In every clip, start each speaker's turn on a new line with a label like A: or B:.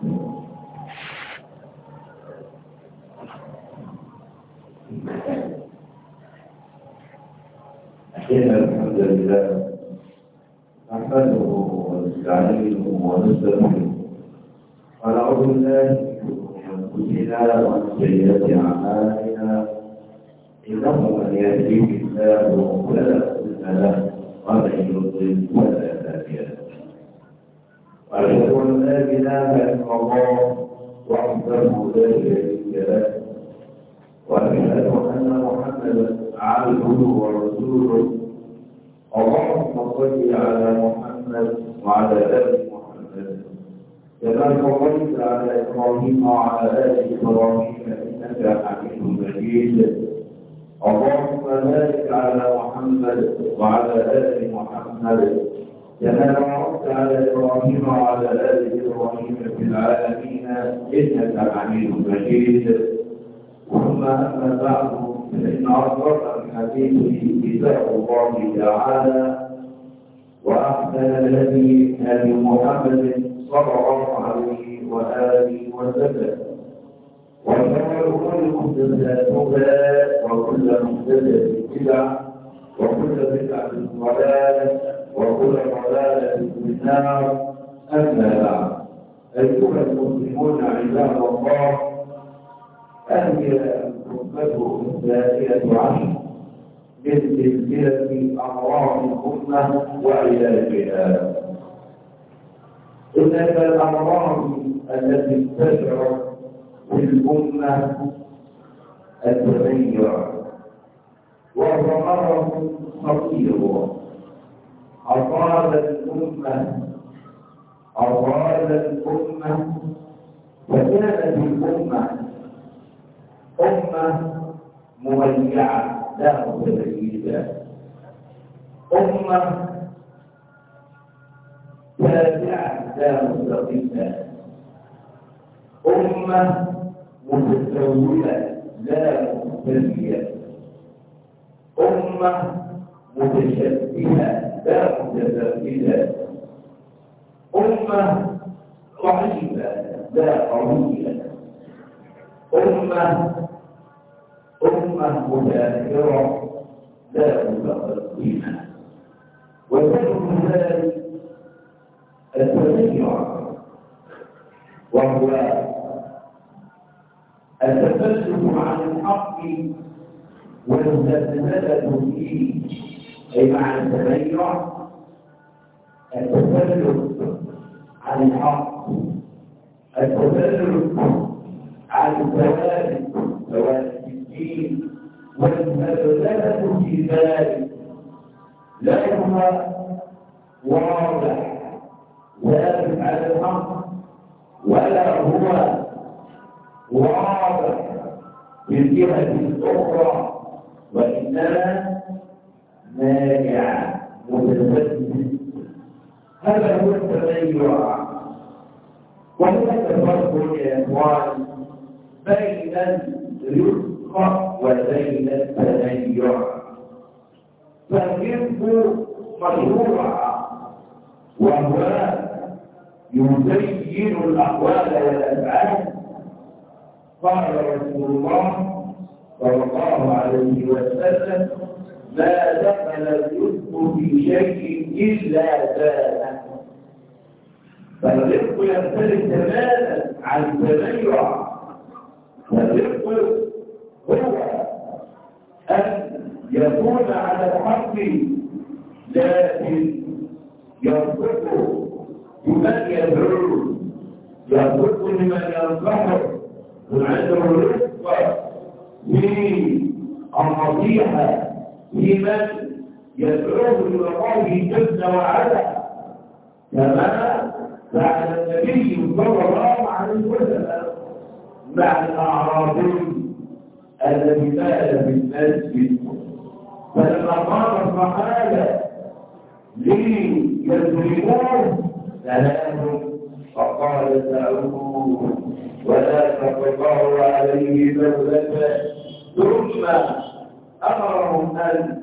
A: إن الحمد لله نحمده ونستعينه ونستغفره ونعوذ بالله من أنفسنا ومن سيئات أعمالنا إنه من يهديه الله فلا مضل له ومن يضلل فلا وأشهد أن لا إله إلا الله وحده لا شريك له وأشهد أن محمدا عبده ورسوله اللهم صل على محمد وعلى آل محمد كما صليت على إبراهيم وعلى آل إبراهيم إنك حميد مجيد اللهم بارك على محمد وعلى آل محمد كما وعدت على إبراهيم وعلى آل إبراهيم في العالمين إنك حميد مجيد ثم أما بعد فإن أصدق الحديث كتاب الله تعالى وأحسن الذي هدي محمد صلى الله عليه وآله وسلم وشر الأمور محدثاتها وكل مبتدئ بدعة وكل بدعة ضلالة وكل ضلالة في النار أما بعد أيها المسلمون عباد الله أهل خطبته الثانية عشر من سلسلة أمراض الأمة وعلاجها. إن الأمراض التي انتشرت في الأمة التغير وهو مرض خطير أطال الأمة. أطال الأمة. وكانت الأمة أمة مولعة. لا متميزة أمة تابعة. لا مستقلة أمة متسولة لا مستقلة أمة متشبهة لا متفردة أمة رحيمة لا قوية أمة أمة متأخرة لا متقدمة وسبب ذلك التغير وهو التفلت عن الحق والمزلزلة فيه أي معنى التغير؟ التسلل عن الحق. التسلل عن الثوابت ثوابت الدين والمبلغة في ذلك. لهما واضح ثابت على الحق ولا هو واضح. في الجهة الأخرى وإنما ناجعة متزمت هذا هو التغير وهناك فرق يا اخوان بين الرزق وبين التغير فالرزق مشروع وهو يزين الاقوال والافعال قال رسول الله صلى الله عليه وسلم ما دخل الرزق في شيء إلا زاده فالرزق يختلف تماما عن التبيع فالرزق هو أن يكون على الحق لكن يصدق لمن يدعوه يصدق لمن ينصحه وعنده رزق في النصيحة. لمن يدعوه لوقائه جل وعلا كما فعل النبي صلى الله عليه وسلم مع الاعرابي الذي مال في المسجد فلما قام فقال ليضربوه سلام فقال دعوه ولا تقطعوا عليه دولة ثم أمرهم أن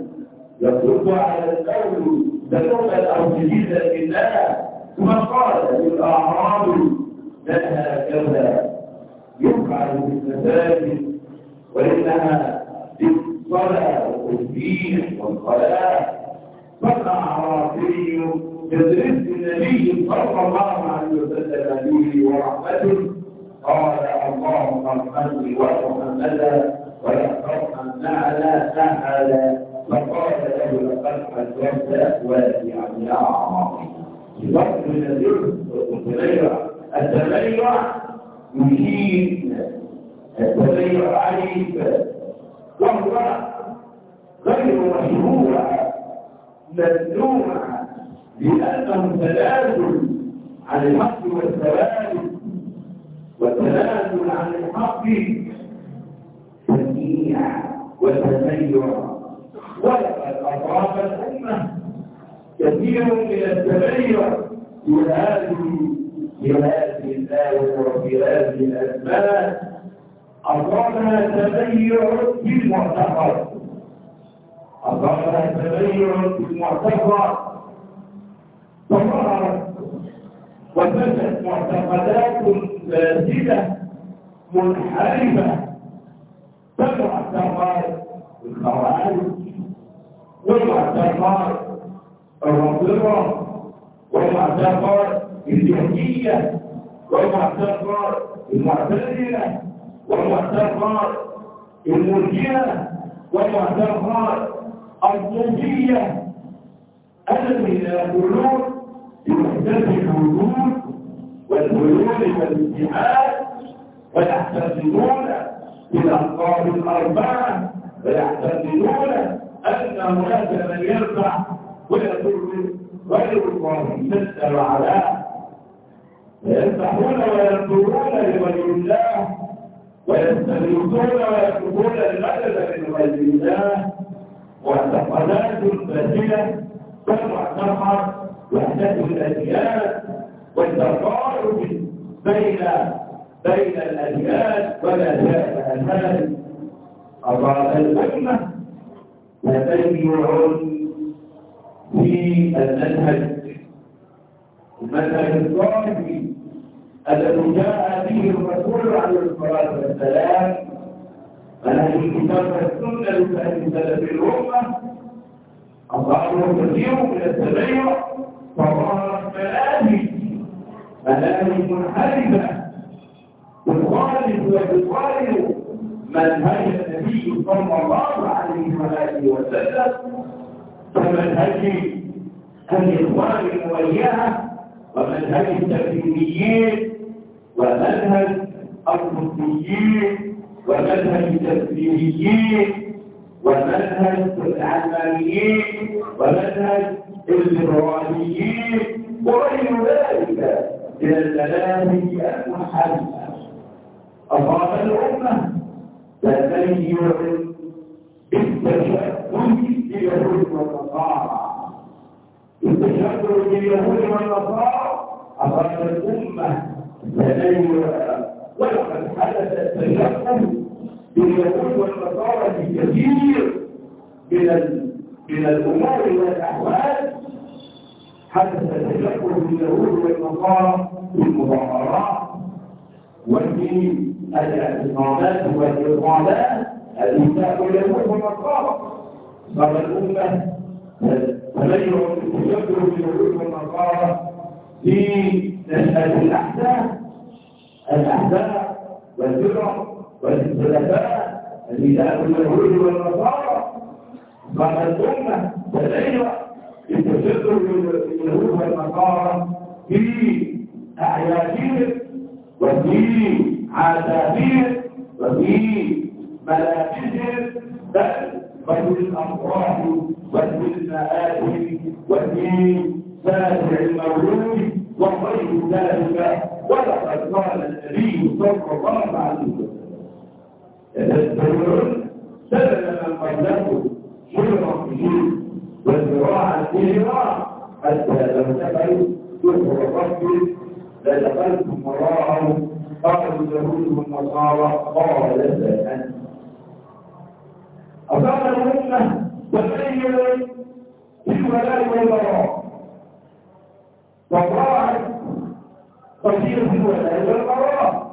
A: يطلقوا على القول بلغة أو جديدة لله ثم قال للأعراب لها كذا يفعل بالمساجد وإنها بالصلاة والدين والصلاة. فالأعرابي يدرس النبي صلى الله عليه وسلم به ورحمته. قال اللهم ارحمني وارحم ولا ويحفظ فعل فعل فقال له لقد حدثت واسعا الوقت الذي التغير يجيب التغير عليك وهو غير مشروع ممنوع لأنه تلازم عن الحق والتوازن والتنازل عن الحق تنيع والتسيع ولقد الأمة كثير من التغير في هذه في هذه الآية وفي هذه الأسباب أصابها تبيع في المعتقد أصابها تغير في المعتقد تظهرت وفشت معتقدات فاسدة منحرفة تبع الثمار الخوارج وضع الثمار الرافضه وضع الثمار الجهميه وضع الثمار المعتزله وضع الثمار المرجئه وضع الثمار الصوفيه الذين يقولون بوحدة الوجود والحلول والاتحاد ويعتزمون بالأقطار الأربعة ويعتقدون أن هناك من يرفع ويضر غير الله جل وعلا ويذبحون وينظرون لغير الله ويستغيثون ويطلبون المدد من غير الله؟ واعتقادات فاسدة ترفع ترفع وحدة الأديان والتقارب بين بين الأجيال ولا ذات أمان أراد الأمة تتبع في المنهج المنهج الصالح الذي جاء به الرسول عليه الصلاة والسلام منهج الكتاب السنة لفهم سلف الأمة. أصحابه كثير من التبيع فظهرت ملاهي ملاهي منحرفة الثالث منهج النبي صلى الله عليه واله وسلم كمنهج الاخوان الموجهه ومنهج التكريميين ومنهج القدسيين ومنهج التسليميين ومنهج العلمانيين ومنهج الليبراليين وغير ذلك من المناهج المحرمه أصاب الأمة. لذلك يؤمن بالتشدد لليهود والنصارى. التشدد لليهود والنصارى أصاب الأمة. لذلك ولقد حدث التشدد لليهود والنصارى في كثير من من الأمور والأحوال. حدث التشدد باليهود والنصارى في المظاهرات والدين. الإمامات والإمامات الإمام لهم مقام صار الأمة تميز تشكل بوجود المقام في نشأة الأحزاب الأحزاب والفرق والخلفاء الإله اليهود والنصارى صار الأمة تميز تشكل اليهود والنصارى في أعيادهم وفي عذابير وفي ملاحظر بل وفي الأمراض وفي المآتي وفي سابع المولود وغير ذلك. ولقد قال النبي صلى الله عليه وسلم تذكرون سبب من قبله شرع الجيل والزراعة الزراعة حتى لو تبعوا شكر ربك لدخلتم وراءه قال اليهود والنصارى قالت أنت أفعل الأمة تخيل في الولاء والبراء والراعي قصير في الولاء والبراء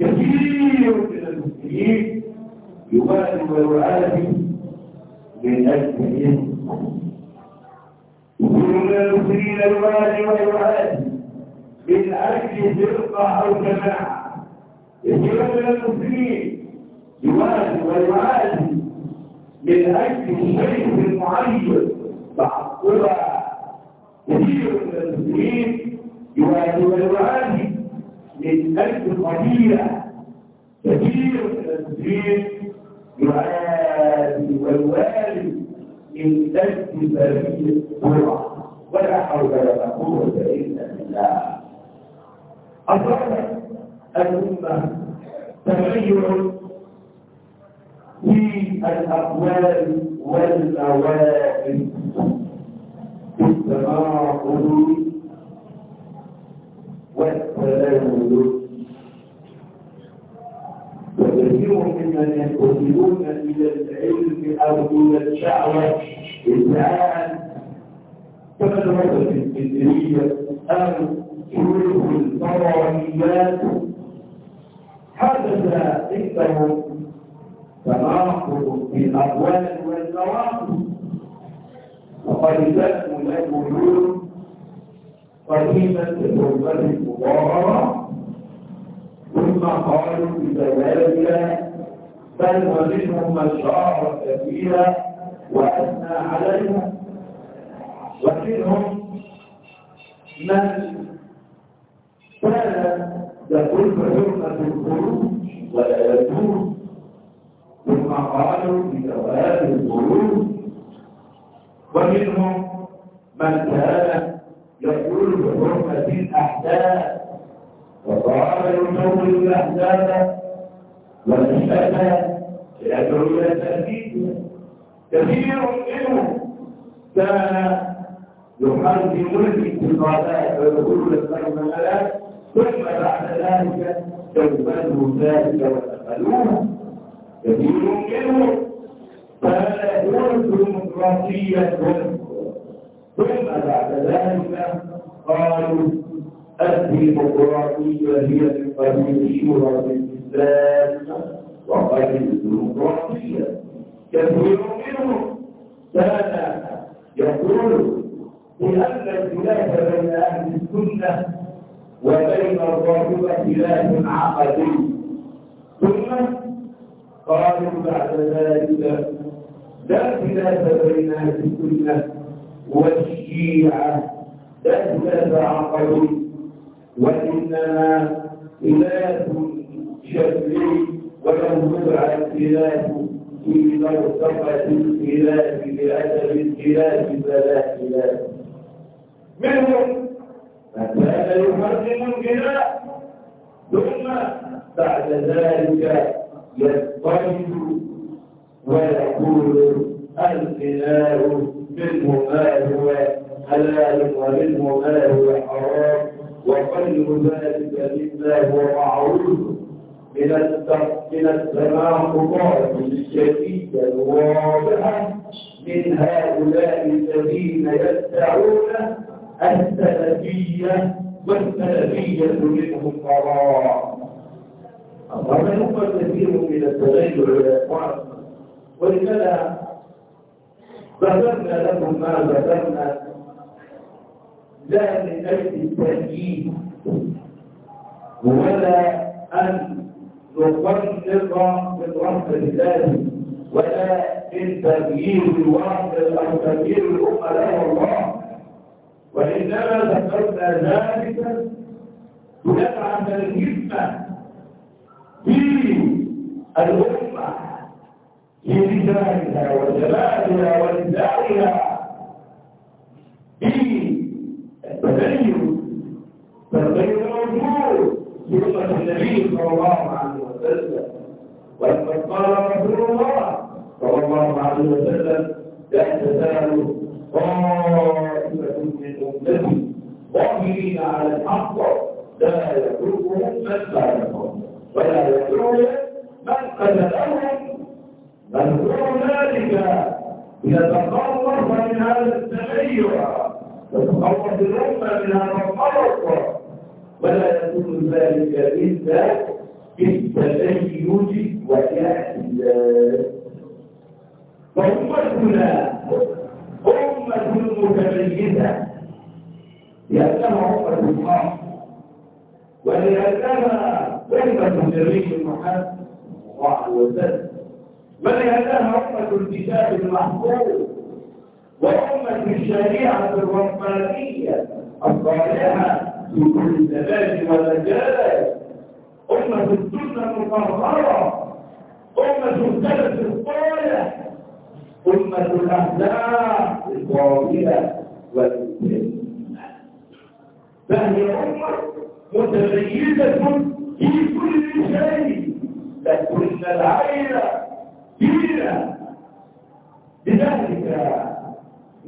A: كثير من المسلمين يبادر ويعاني من أجل يقولون المسلمين يبادر ويعاني أكد رفع أو جماعة الجمال المسلمين يوازي ويعادي من أجل الشيء المعين بعضها كثير من المسلمين يوازي ويعادي من أجل القضية كثير من المسلمين يعاني ويوالي من أجل فريق القرى. ولا حول ولا قوة إلا بالله. أفاد الأمة تغير في الأقوال والأوائل بالتناقض والتلوث وكثير ممن ينتسبون إلى العلم أو إلى الشعوة إذعان كما الرجل الإدرية ثلث الفضائيات حدث عندهم تناقض في الاقوال والنواقض وقد زادوا الوجود قديمه بتوبه المضاهره ثم قالوا بزواجها بل ومنهم من شعر كثيرا واثنى عليها ومنهم من تكون حرمة الخروج ولا يجوز ثم قالوا بجواز الخروج ومنهم من كان يقول بحرمة الأحداث وقال نول الأحداث والشفاء يدعو إلى التأكيد كثير منهم كان يحرم الانتقالات ويقول للمعاملات ثم بعد ذلك استقبله ذلك ودخلوه جميل منه فهذا دور ديمقراطية ثم بعد ذلك قالوا الديمقراطية هي من قبيل شورى الإسلام وقبيل الديمقراطية كثير منهم كان يقول بأن الخلاف بين أهل السنة وبين الرقبة خلاف عقدي. ثم قالوا بعد ذلك لا خلاف بين أهل السنة والشيعة لا خلاف عقدي. وإنما خلاف شرعي ولم يدع الخلاف في مرتبه الخلاف لأجل الخلاف فلا خلاف. منهم فكان يحرم الغناء ثم بعد ذلك يضطرب ويقول الغناء منه ما هو حلال ومنه ما هو حرام وخير ذلك مما هو معروف من من التناقضات الشديدة الواضحة من هؤلاء الذين يدعون السلفية والسلفية منهم قراء من هو كثير من التغير والإخوان ولذا ذكرنا لكم ما ذكرنا لا من أجل التأييد ولا أن نفرق من رحمة الله ولا من تغيير الواقع أو تغيير الأمة لا والله وإنما ذكرنا ذلك نفعا الهمة في بالأمة لرجالها وجمالها ونسائها التدين فالغير موجود في لغة النبي صلى الله عليه وسلم. ولقد قال رسول الله صلى الله عليه وسلم لا تزال طائفة من أمتي ظاهرين على الحق لا يتركهم من بعدهم ولا يتركهم من قتلهم بل كل ذلك يتخلص من هذا التغير يتخلص الأمة من هذا الخلق ولا يكون ذلك إلا بالتشيد والاعتدال فهم هنا هم أمة متميزة لأنها أمة الله ولأنها كلمة النبي محمد صلى الله عليه وسلم ولأنها أمة الكتاب المحفوظ. وأمة الشريعة الربانية الصالحة في كل زمان ومجال. أمة السنة المطهرة أمة السلف الصالح أمة الأحزاب. الظاهرة والمتمة فهي أمة متميزة في كل شيء لكن العين فينا لذلك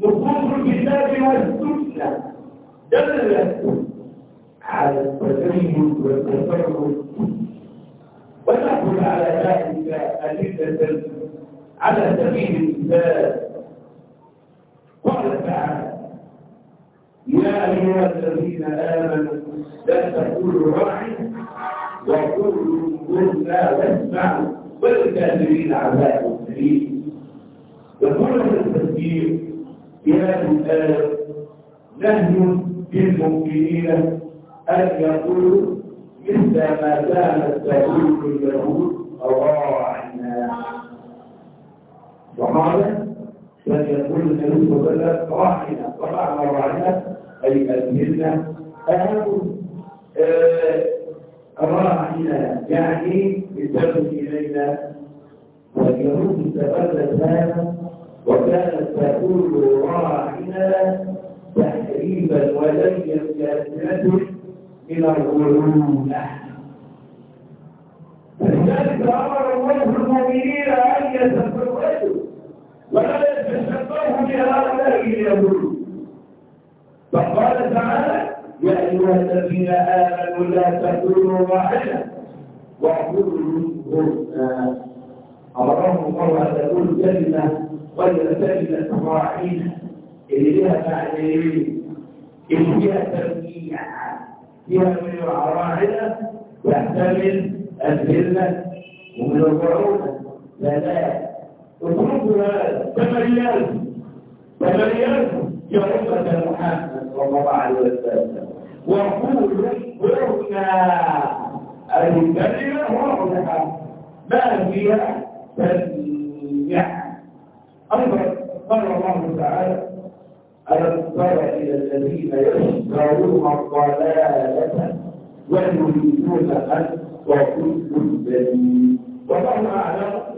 A: نصوص الكتاب والسنة دلت على التميز والتفرد. ونحن على ذلك أدلة على سبيل المثال قال تعالى يا أيها الذين آمنوا لا تقولوا راعي وقولوا قلنا واسمعوا وللكافرين عذاب أليم يقول التفسير يا الآن نهي للمؤمنين أن يقولوا مثل ما كانت تقول اليهود راعنا وقالت كان يقول النبي صلى الله عليه وسلم راحنا ومعنى راحنا أي أدهلنا أهم آه، راحنا يعني بالدفن إلينا. واليهود تبدت هذا وكانت تقول راحنا تحريبا ولن يستأذنته إلى الغلول فلذلك أمر الله المؤمنين أن يتزوجوا. ولا يتشبههم بهؤلاء اليهود فقال تعالى يا ايها الذين امنوا لا تكونوا راعنا واعبدوا امرهم الله ان تكون كلمه غير كلمه راعينا اللي فيها معنيين اللي فيها ترجيع فيها من راعنا تحتمل الذله ومن البعوده فلا وتحبها تمريات تمريات يا أمة محمد صلى الله عليه وسلم وقول ربنا الدنيا واضحة ما فيها تنيع أيضا قال الله تعالى ألم تر إلى الذين يشترون الضلالة ويريدون أن وكل دليل والله أعلم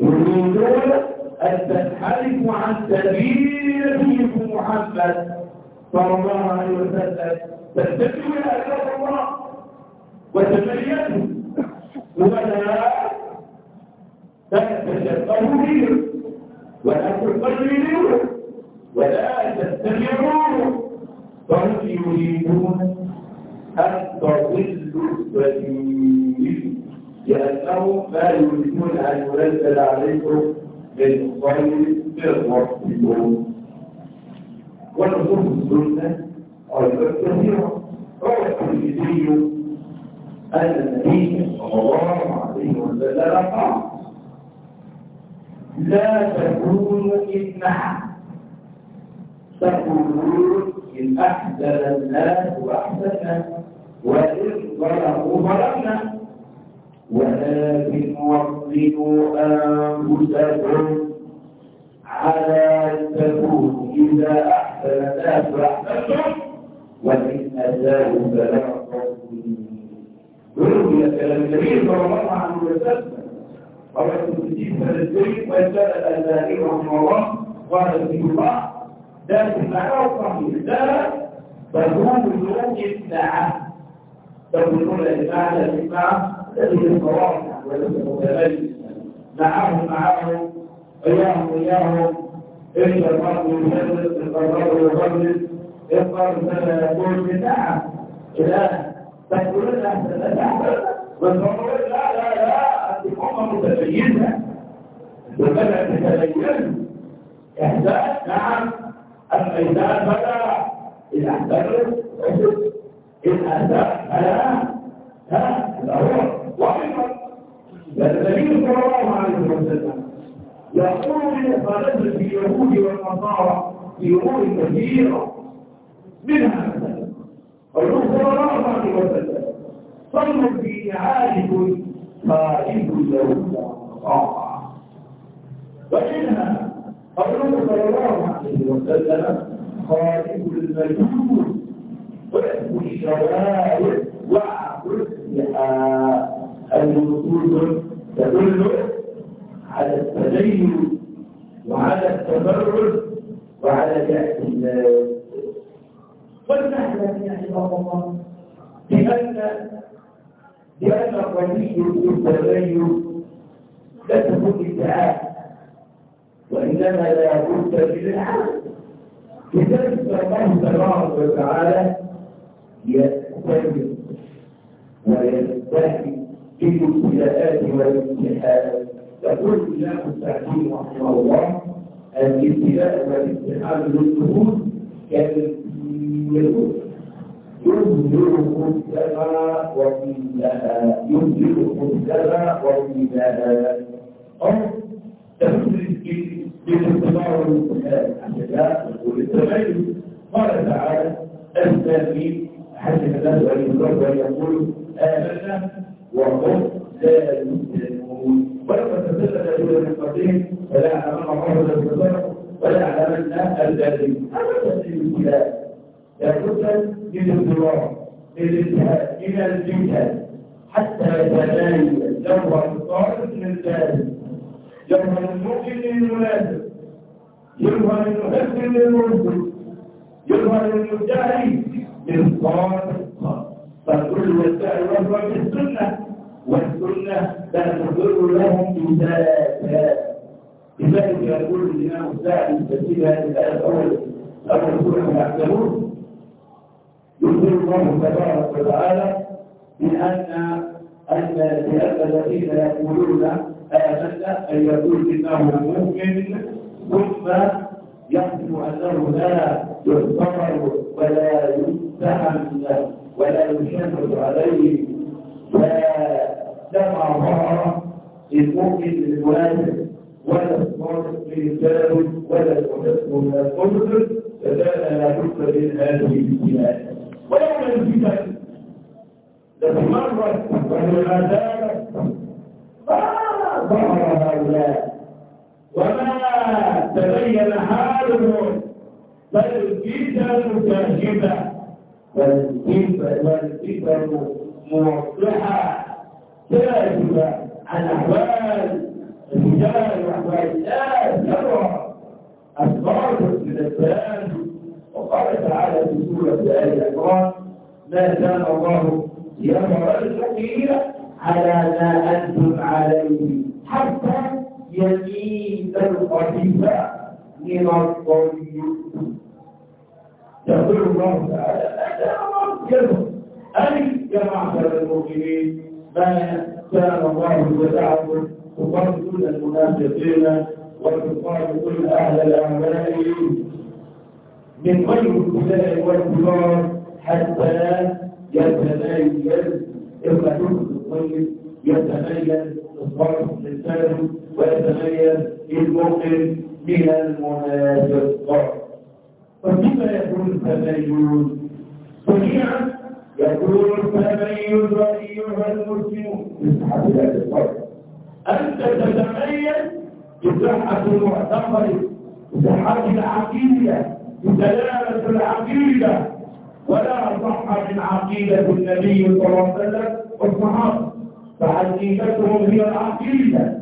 A: ومن دول أن تنحرف عن سبيل نبيكم محمد صلى الله عليه وسلم. تتبعوا إلى أجاب الله وتبينوا ولا تتشبهوا به ولا تقلدوا ولا تتبعوا فهم يريدون أن تضلوا السبيل. لأنه ما يريدون أن ينزل عليكم من خير من ربكم ونصوص السنة أيضا كثيرة روى الترمذي أن النبي صلى الله عليه وسلم قال لا تكون إمعا تقولون إن أحسن الناس وأحسن وإن ظلموا ظلمنا. ولكن وقفوا أنفسكم على أن تكون إذا أحسن أفرحتكم وإن أساءوا فلعقبكم رؤية النبي صلى الله عليه وسلم ورد الدين فلسطين وإنسان الأزهري رحمه الله قال الله ده معناه صحيح ده مفهوم اليوم الساعة تقولون الإمام الإمام معهم معهم وياهم وياهم إلا الفرد يفرد القرار يفرد يفرد فلا يقول بدعة إله تقول أحسن الأحسن والمقول لا لا لا أنت أمة متبينة والبدع تتبين إحساس نعم الإحسان بدع الأحسان أساس صلى الله عليه وسلم يقول فلذة اليهود والنصارى في أمور كثيرة منها مثلا الرسول صلى الله عليه وسلم صلوا في عالم خائف له والنصارى ومنها الرسول صلى الله عليه وسلم خائف المجوس وحب الشوارع وعبد الوصول تدل على التدين وعلى التبرد وعلى الاعتماد والنحله يا عباد الله بأن بأن الغني التدين لا تكون إدعاء وإنما لا بد من العمل لذلك الله تبارك وتعالى يأتمر ويستهدف في الابتلاءات والامتحانات يقول الله السعدي رحمه الله الابتلاء والامتحان للنفوس يدور ينزلكم سما وقيلها ينزلكم سما وقيلها أو تفسير بالاستماع والامتحان عشان التغير. قال تعالى الثاني حسن الله ان يقول آمنا ربهم لا يؤمنون. ولو تتسلل دون المقدمين فلا امام ولا علمنا الذين اما تسليم إلى لابد من الضرار الانتهاء إلى الجهاد حتى يتباين جوهر الطائف من جوهر المؤمن للمنافق جوهر المهزم للمنزل جوهر المجاهد للصادق فكل يسال وهو في والسنة تنظر لهم مثالا لذلك يقول الإمام الساعدي تفسير هذه الآية الأول أول ما يحزنون يخبر الله تبارك وتعالى بأن أن لأن الذين يقولون آمنا أن يقول إنه مؤمن ثم يحكم أنه لا يضطر ولا يتهم ولا يشدد عليه. دفع الله المؤمن للواجب ولا تمر للسبب ولا تمر للقدر فكان لا بد من هذه الابتلاء ويوم الفتن تتمرد والعدالة ما ظهر هؤلاء وما تبين حالهم بل الفتن كاذبة بل الفتن موضحة تجارب عن أحوال الرجال وأحوال الناس نرى أسرار من السلام وقال تعالى في سورة آل عمران ما كان الله ليمر المؤمنين على ما أنتم عليه حتى يمين الخفيفة من الطريق يقول الله تعالى أنا أمرت أي يا معشر المؤمنين ما سأل الله وتعالى وقال كل المنافقين وقال كل أهل الأعمال من غير الكلاء والكبار حتى يتميز الرجل الطيب يتميز إصبار الإنسان ويتميز المؤمن من المنافق وبما يكون التميز سميعا يقول التميز أيها المسلم؟ يسحب إلى الفرد أنت تتميز بصحة المعتقد بصحة العقيدة بسلامة العقيدة. ولا صح من عقيدة النبي صلى الله عليه وسلم والصحابة. فعقيدتهم هي العقيدة.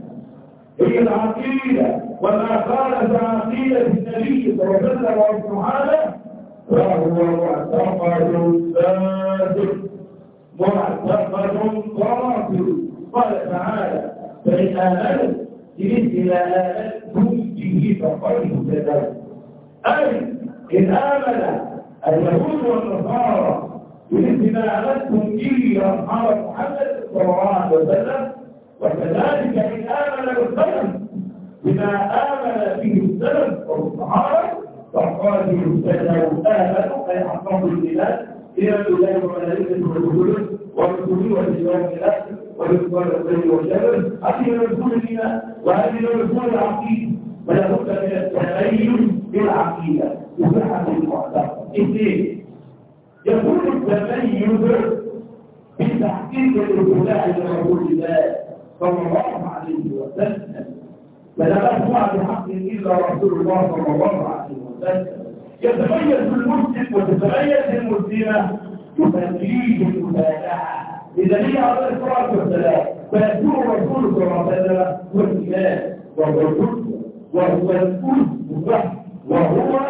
A: هي العقيدة. وما خالف عقيدة النبي صلى الله عليه وسلم والصحابة وهو معتقد ساد معتقد قاطر قال تعالى فإن آمنوا بمثل ما آمنتم به فقد اهتدوا أي إن آمن اليهود والنصارى بمثل ما آمنتم به أصحاب محمد صلى الله عليه وسلم وكذلك إن آمن السلف بما آمن به السلف والصحابة وأحفاد المستجاب آمنوا أي أحفاد الإيمان إلى الله وملائكته ورسوله ورسوله والإيمان بالله ورسوله الخير والشر أخيرا رسول الإيمان وهذه رسول العقيدة ولا بد من التبين بالعقيدة وصحة المعتقد اثنين يكون التبين بتحقيق الاتباع لرسول الله صلى الله عليه وسلم فلا مدفوع بحق الا رسول الله صلى الله عليه وسلم. يتميز المسلم وتتميز المسلمة تفنيه المتابعة إذا هي على الصلاة والسلام فيكون الرسول صلى الله عليه وسلم هو الامام وهو الحكم، وهو وهو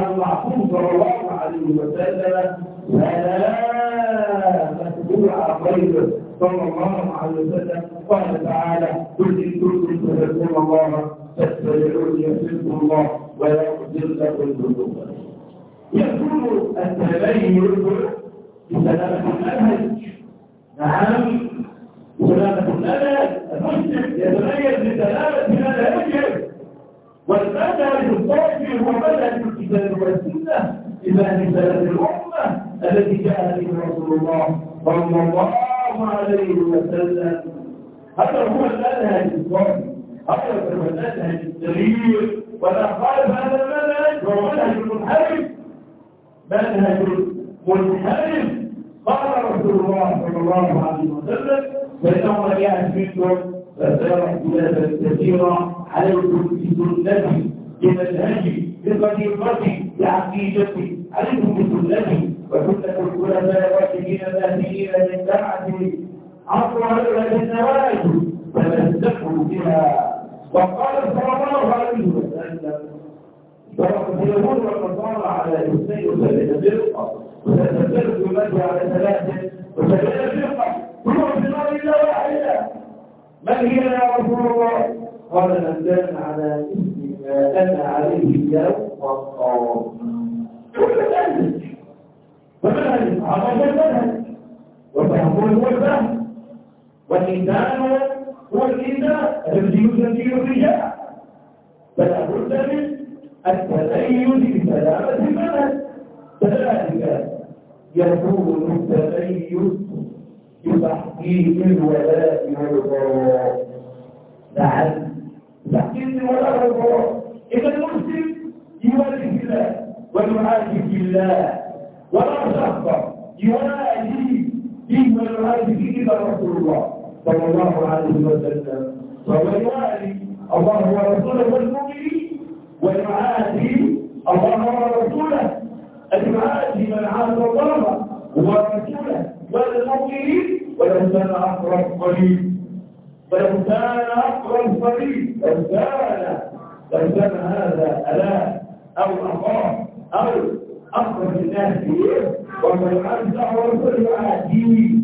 A: المعصوم صلى الله عليه وسلم. فلا مسؤول عن غيره صلى الله عليه وسلم. قال تعالى كل كل رسول الله فاتبعوني يحبكم الله. ويحضر لك الذنوب يكون التبين بسلامة المنهج نعم سلامة المنهج المسلم يتميز بسلامة ما لا يجب الصافي هو منهج الكتاب والسنة إلى رساله الأمة التي جاء بها رسول الله صلى الله عليه وسلم هذا هو المنهج الصافي هذا هو المنهج السليم ولا منهج منحرف قال رسول الله صلى الله عليه وسلم فإنه من يعرف منكم فسيرى اختلافا كثيرا عليكم بسنتي بمنهجي بطريقتي بعقيدتي عليكم بسنتي وسنة الخلفاء الراشدين الاهليين من بعدي عفوا إلى النوائب تمسكوا بها. وقال صلى الله عليه وسلم ويقول والمصارع على اثنين وسبعين فرقة وتتفرق المدى على ثلاثة وسبعين فرقة كل في نار إلا واحدة من هي يا رسول الله؟ قال من كان على اثم ما أنا عليه اليوم والصوم كل منهج فمنهج عمل المنهج وفهم الفهم، والإنسان هو الإنسان الذي يسجل الرجال فلا بد من التبين بسلامة المنهج ذلك يكون التبين بتحقيق الولاء والبراء نعم تحقيق الولاء والبراء إذا المسلم يولي الله ويعادي في الله ولا شخص يوالي فيما ويعادي فيه إلا رسول الله صلى الله عليه وسلم ومن يوالي الله ورسوله والمؤمنين ويعادي الله ورسوله. أن يعادي من عاد الله ورسوله. والمؤمنين ولو كان أقرب قريب ولو كان أقرب قريب لو كان لو كان هذا ألا أو أخاه أو أقرب الناس إليه. ومن يعاد ورسوله يعادي.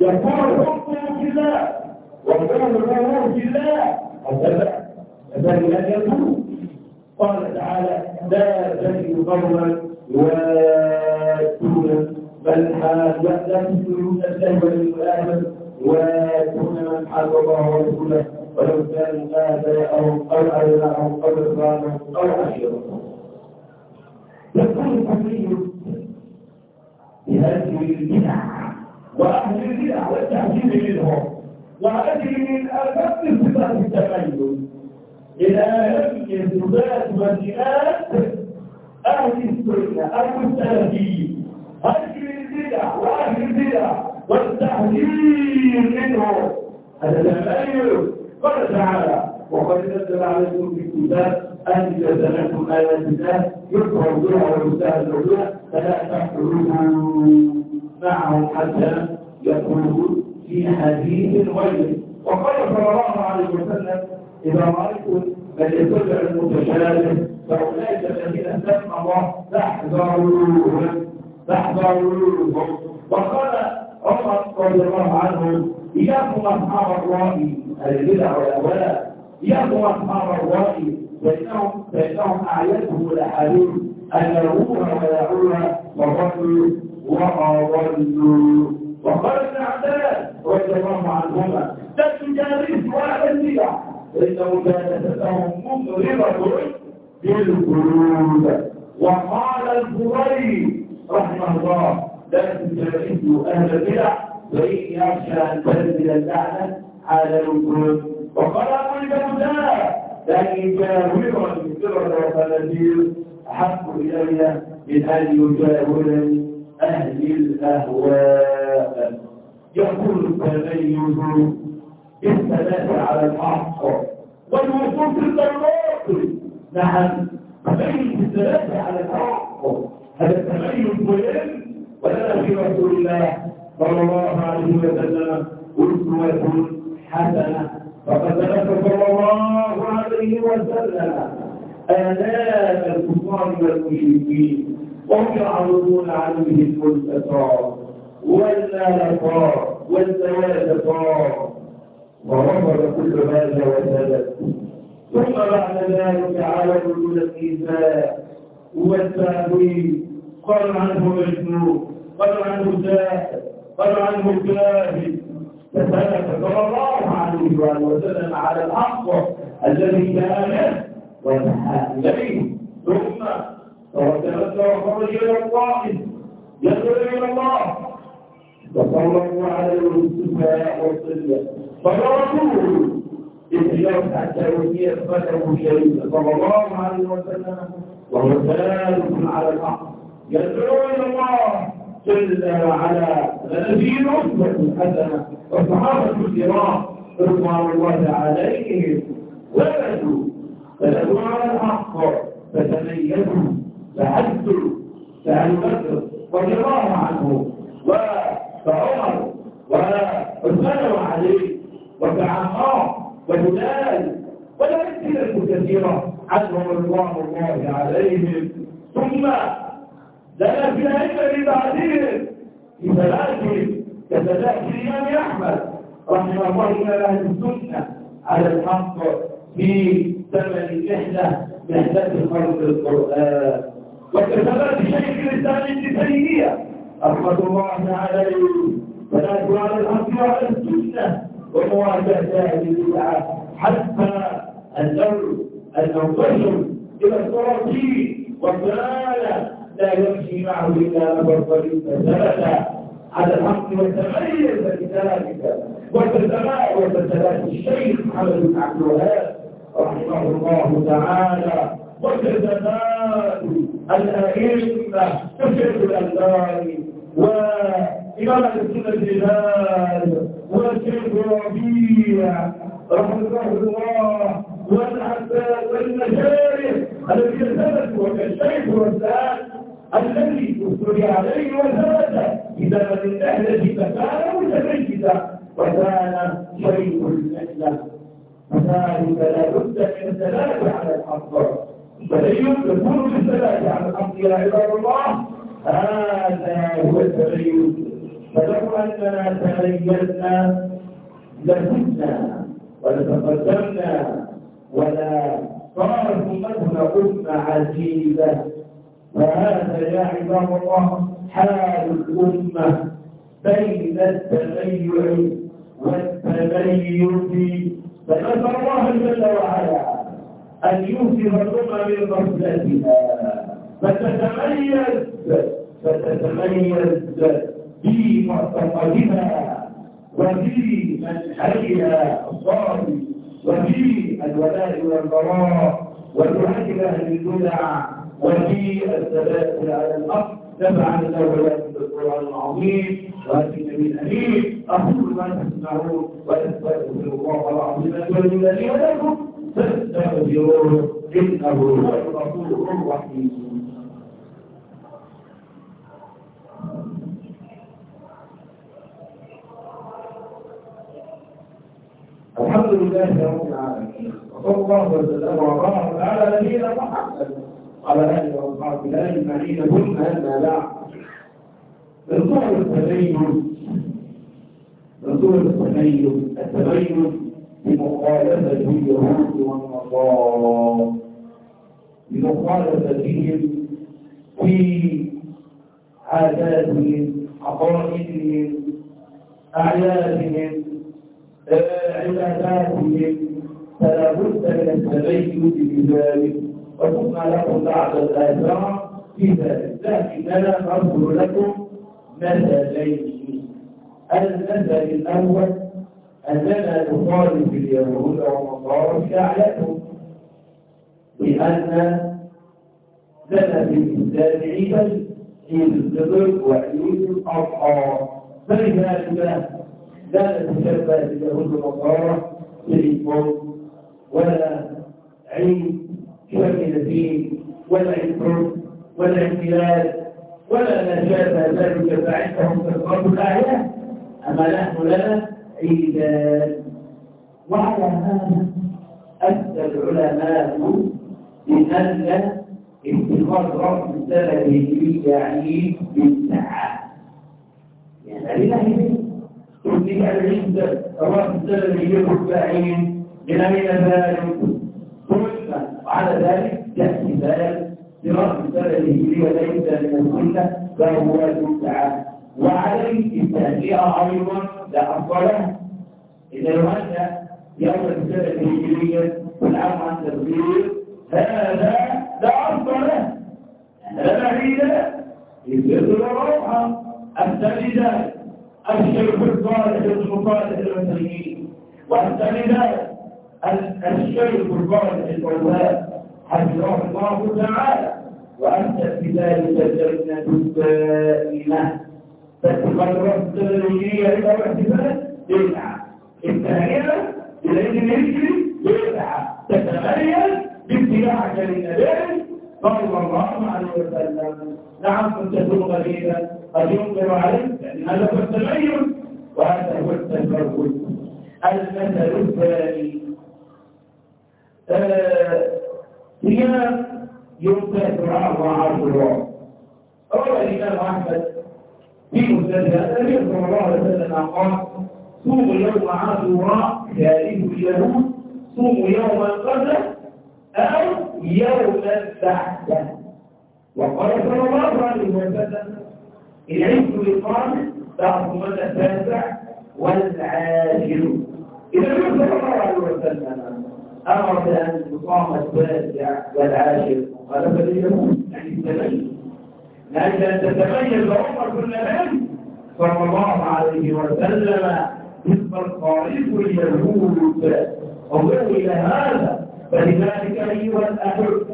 A: يكون حكمه في الله. وكان الأمور في الله. هذا لا هذا لا يكون قال تعالى لا تجد قوما واتونا بل لا تسلمون الشهوة للآمن واتونا من حق الله ورسوله ولو كانوا هذا أو أبناءهم أو إخوانهم أو عشيرتهم يقول الكفري بهذه البدع وأهل البدع والتعجيل منهم وهذه من ألباب صفات التميز إلى أهم الزبات والجهات أهل السنة أهل السلفيين أهل البدع وأهل البدع والتحذير منهم هذا لا قال تعالى وقد نزل عليكم في الكتاب أن إذا زنتم آيات الله يكفر بها ويستهزئ بها فلا تحكموه معهم حتى يقولوا في حديث غيره وقال صلى الله عليه وسلم إذا رأيتم من يتبع المتشابه فأولئك الذين سمع الله فاحذروهم فاحذروهم وقال عمر رضي الله عنه إياكم أصحاب الرأي البدع والأولاء إياكم أصحاب الرأي فإنهم فإنهم أعيتهم الأحاديث أن يروها ويعوها وضلوا وأضلوا وقال ابن عباس رضي الله عنهما لا تجالس ولا إنه كان لهم مضربة بالقلوب وقال الزهري رحمه الله لا تجاوزوا أهل البدع وإن يخشى أن تنزل اللعنة على القلوب وقال أبو الجودة لكن جاوبا بسرعة وخنازير أحب إلي من أن يجاورني أهل الأهواء يقول التميز بالثبات على الحق والوصول بالضرورات نعم تبين الثبات على الحق هذا التبين مهم ولنا في رسول الله صلى الله عليه وسلم أسوة حسنة فقد ذكر صلى الله عليه وسلم آلاف الكفار والمشركين وهم يعرضون عليه الكلفة والنار والزوال وعمر كل ما وزادت ثم بعد ذلك على وجود الإيذاء والتأويل قال عنه مجنون قال عنه جاهل قال عنه جاهل فسلك صلى الله عليه وآله وسلم على الحق الذي كان ونهى إليه. ثم توكلت وخرج إلى الله يدعو إلى الله. وصلى الله على المصطفى وسلم فرسوله إخلاص حتى يؤتي أثبته شريفا صلى الله عليه وسلم وهو ثالث على الحق يدعو إلى الله جل على نبي أسوة حسنة وصحابة الكرام رضوان الله عليهم ولدوا فلدوا على الحق فتميزوا فعدوا فأنبتوا وجراهم عنه فعمر وعثمان وعلي وتعمار وهلال ولا أمثلة كثيرة عنهم رضوان الله عليهم. ثم لنا في الأئمة لبعدهم في ثلاثهم كثلاث الإمام أحمد رحمه الله إلى أهل السنة على الحق في ثمن الإحلة محلة خلق القرآن. وكثلاث شيخ الإسلام ابن تيمية أحمد الله عليه فالأدوار الأنبياء السنة. ومواجهة أهل البدعة. حتى الأمر المنتشر إلى التراجيل والضلالة لا يمشي معه إلا أمر طريق ثبت على الحق والتميز بذلك وتتبع وتتبع الشيخ محمد بن عبد الوهاب رحمه الله تعالى. وجزاء الأئمة تفعل الألبان وإمام السنة الجلال وشيخ ربيع رحمه الله والعباس والمشايخ الذين ثبتوا كالشيخ والسعاد الذي اصطلع عليه وثبت إذا من أهل الأهل كان متميزا وكان شيخ المحنة وذلك لا بد من الدلاله على الحق فالتغيير كل الثلاثة على الحق يا عباد الله هذا هو التغيير فلو أننا تغيرنا لكنا ولتقدمنا ولا صارت أمتنا أمة عزيزة. فهذا يا عباد الله حال الأمة بين التغير والتغير. فنسأل الله جل وعلا أن يوسف الأمة من غفلتها فتتميز فتتميز معتقدها وفي منهجها الصافي وفي الولاء والبراء وتعجب أهل البدع وفي الثبات على الأرض تبعا لولاة بالقرآن العظيم. وهذه النبي الأمين أقول ما تسمعون وأستغفر الله العظيم. أن الجليل لي ولكم فاستغفروه إنه هو الغفور الرحيم الحمد لله رب العالمين. وصلى الله وسلم وبارك على نبينا محمد وعلى اله واصحابه اجمعين ثم اما بعد من صور التبين من صور التبين التبين بمخالفة اليهود والنصارى بمخالفتهم في عاداتهم عقائدهم أعيادهم عباداتهم فلا بد من التبين بذلك وكنا لكم بعض الآثار في ذلك لكن أنا أذكر لكم مثلين المثل الأول أننا نطالب اليهود والنصارى بأعيادهم، لأن لنا في الكتاب عيبا عيد الفطر وعيد الأضحى. فلذلك لا نتشبه باليهود والنصارى بالموت ولا عيد شمل فيه ولا عيد ولا احتلال ولا ما شابه ذلك فعندهم في الأعيان أما نحن لنا عيدان وعلى هذا أدى العلماء بأن اتخاذ رأس سببه يعيد بالساعة يعني لا يمكن تبديك العيد سبب سببه يرفعين من أين ذلك وعلى ذلك تأتي ذلك برأس سببه وليس من السنة فهو سعة وعليه التهجئة أيضا لأفضلها إذا وجد يوم السنة الهجرية والعام عن تبذير هذا لأفضلها هذا عيدا يزيد الروحة السندات الشرف الصالح المصالح المسلمين والسندات الشرف الصالح الأولاد حفظه الله تعالى وأنت بذلك الجنة الدائمة بس الفيروس الهجرية لها احتمال يلعب الثانية الهجر الهجري يلعب تتغير بابتلاع كالنبي صلى الله عليه وسلم نعم كنت تكون غريبا قد ينكر عليك لأن هذا هو التغير وهذا هو التفرد المثل الثاني هي أحمد في مسلسلات النبي صلى الله عليه وسلم قال صوموا يوم عاشوراء كاره اليهود صوم يوم القدر أو يوم بعده وقال صلى الله عليه وسلم العيد لقام تعظم التاسع والعاشر إذا صلى الله عليه وسلم أمر بأن يقام التاسع والعاشر قال فليكن يعني التبين لأنك أن تتميز عمر كل من صلى الله عليه وسلم مثل الطريق اليهود. انظروا إلى هذا فلذلك أيها الأحبة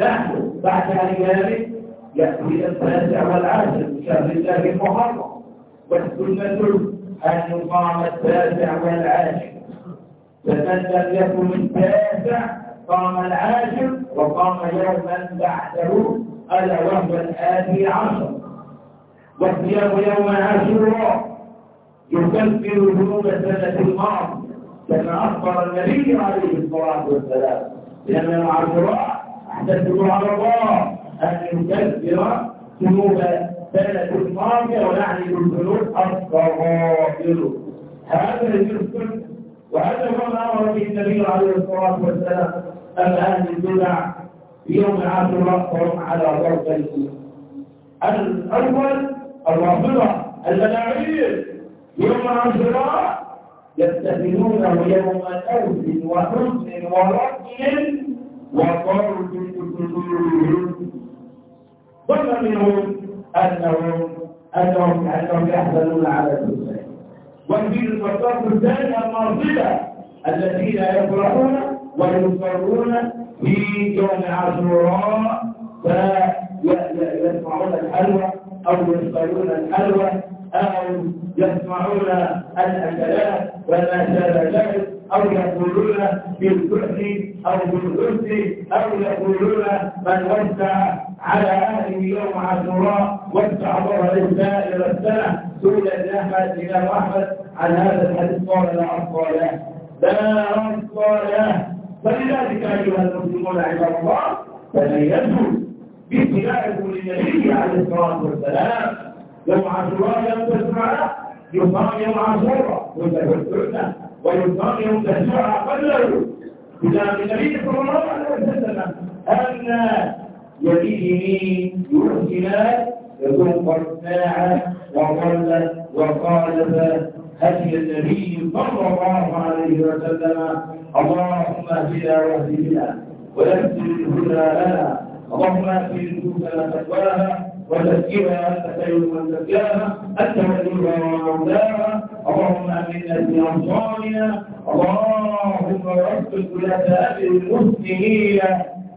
A: نحن بعد أيام يأتي التاسع والعاشر من شهر الله المحرم والسنة أن يقام التاسع والعاشر فمن لم يكن التاسع قام العاشر وقام يوما بعده ألا وهو الآتي عشر. وصيام يوم عاشوراء يكفر ذنوب السنة الماضية كما أخبر النبي عليه الصلاة والسلام. لأن العاشوراء أحدثه على الله أن يكفر ذنوب السنة الماضية ويعني بالذنوب الصغائر. هذا يذكر وهذا هو ما أمر به النبي عليه الصلاة والسلام. أم أهل البدع يوم عاشوراء وهم على ضرب الأول الرافضة البداعين يوم عاشوراء يستهلونه يوم أوس وحزن ورجل وطرد قلوبهم ظن منهم أنهم أنهم أنهم يحزنون على الحسين وفي الفصل الثاني الناصبة الذين يفرحون ويصرون في يوم عاشوراء فيسمعون الحلوى أو يشترون الحلوى أو يسمعون الأكلات وما شابه ذلك أو يقولون بالكحل أو بالعز أو يقولون من وسع على أهله يوم عاشوراء وسع الله إلى السنة سئل الأحمد إلى الرحمة. عن هذا الحديث قال لا أصل له لا أصل له فلذلك أيها المسلمون عباد الله تميزوا باتباعكم للنبي عليه الصلاة والسلام يوم عاشوراء يوم تسعة يصام يوم عاشوراء وتهجرنا ويصام يوم تسعة قدروا إذا النبي صلى الله عليه وسلم أن يديه يرسل يكون قد ساعة وقل وقالب هدي النبي صلى الله عليه وسلم اللهم اهدنا واهدنا ويسر الهدى لنا. اللهم اهدنا نفوسنا تقواها وزكها أنت خير من زكاها أنت وليها ومولاها اللهم امنا في امصارنا اللهم وفق ولاة أمر المسلمين.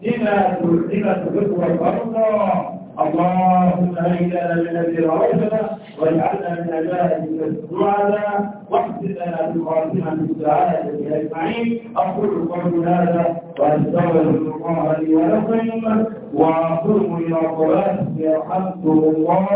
A: لما تلزمت بكم الله اللهم اجعلنا من الذي رايتنا واجعلنا من اجاهل الدعاء واحسن لنا بخاتمه اجمعين. أقول قول هذا وأستغفر الله لي ولكم. واقوم إلى صلاه يرحمكم الله.